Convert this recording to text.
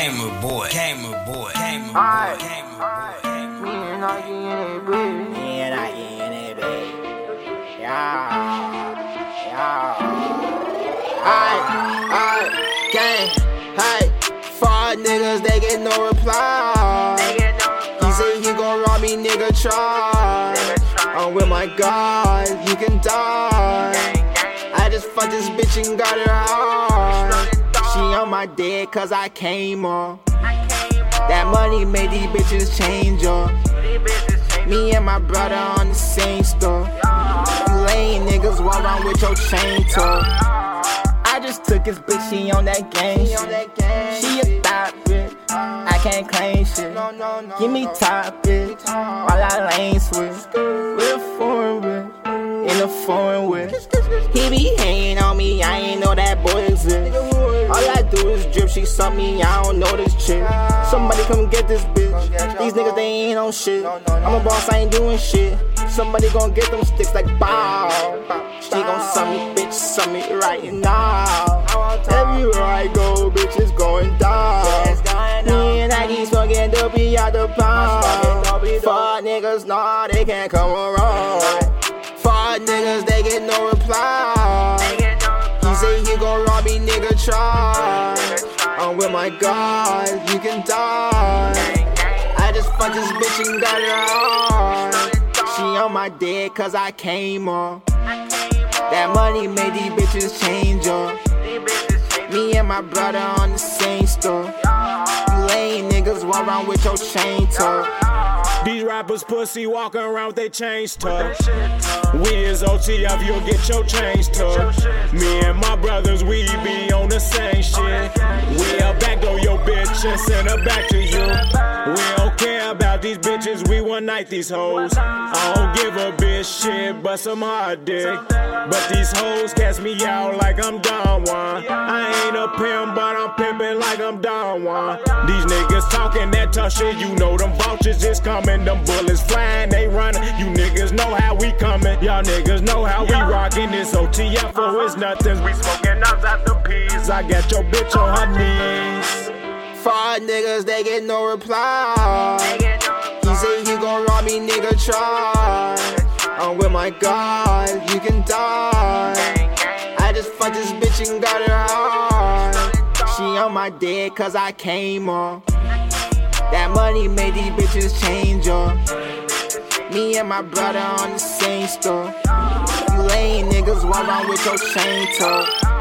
Gamer boy, gamer boy, gamer boy, gamer boy. Me and I in it, bitch. Me and I in it, baby. Yeah. Yeah. Alright, alright, gang, hey. Five niggas, they get no reply. He say he gon' rob me, nigga, try. I'm with my God, you can die. I just fucked this bitch and got her hard. She on my dick cause I came on. That money made these bitches change up. Me and my brother on the same store. You lame niggas walk around with your chain tuck. I just took his bitch, she on that shit. She a thot bitch, I can't claim shit. Give me top bitch, while I lane switch. With a foreign bitch, in a foreign whip. He be hanging on me, I ain't know that boy exist. She saw me, I don't know this chick. Somebody come get this bitch. These niggas, they ain't on shit. I'm a boss, I ain't doing shit. Somebody gon' get them sticks like bow. She gon' suck me, bitch, suck me right now. Everywhere I go, bitch, it's going down. Me and keep smoking dopey out the pound. Fuck niggas, nah, they can't come around. Fuck niggas, they get no reply. He say he gon' rob me, nigga, try. My God, you can die. I just fucked this bitch and got her hard. She on my dick cause I came on. That money made these bitches change up. Me and my brother on the same store. Lame niggas walk around with your chain tuck. These rappers pussy walking around with their chains tucked. We is OTF, you'll get your chains tucked. Me and my brothers, we be on the same shit. We'll backdoor your bitch and send her back to you. We these bitches, we one night these hoes. I don't give a bitch shit, but some hard dick. But these hoes cast me out like I'm Don Juan. I ain't a pimp, but I'm pimping like I'm Don Juan. These niggas talking that tough shit, you know them vultures is coming, them bullets flying, they running. You niggas know how we coming, y'all niggas know how we rocking. This OTF, oh, it's nothing. We smoking out the peas. I got your bitch on her knees. Five niggas, they get no reply. Say he gon' rob me, nigga, try. I'm with my God, you can die. I just fucked this bitch and got her hard. She on my dick cause I came on. That money made these bitches change up. Me and my brother on the same store. You lame niggas walk around with your chain tuck.